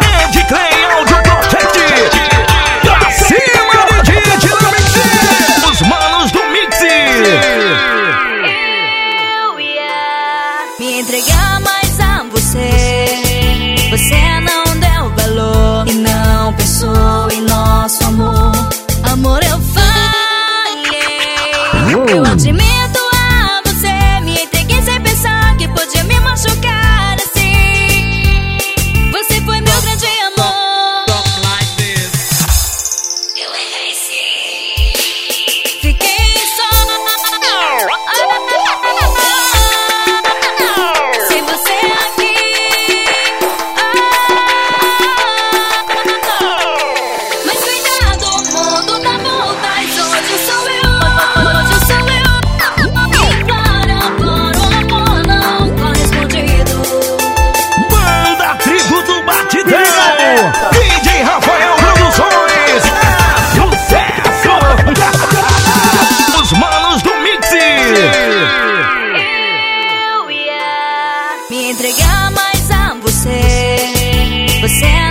DJ Clay Audio Protect. Pra cima, DJ Dinamite. Os manos do Mix. Me entregar mais a você. ser.